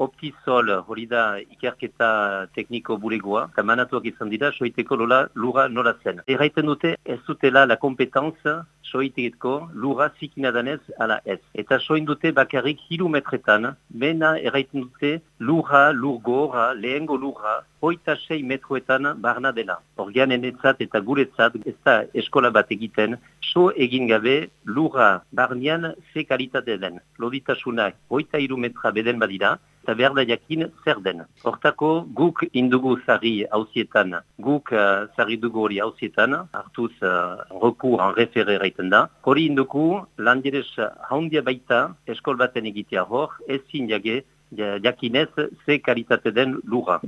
optizol hori da ikerketa tekniko bulegoa, eta manatuak izan dira, soiteko lola lura nola zen. Erraiten dute ez dutela la kompetanza soiteko lura zikina danez ala ez. Eta soin dute bakarrik hiru metretan, mena erraiten dute lura, lurgora, lehengo lura, hoita sei metroetan barna dela. Orgean enetzat eta guretzat ez da eskola bat egiten, so egin gabe lura barnean ze kalitate den. Loditasuna hoita hiru metra beden badira, eta behar da jakin zer den. Hortako guk indugu zari hausietan, guk uh, zari dugu hori hausietan, hartuz uh, rekur en referre raiten da. Hori indugu landirez haundia baita eskol baten egitea hor, ezin jage jakinez ze kalitate den lura.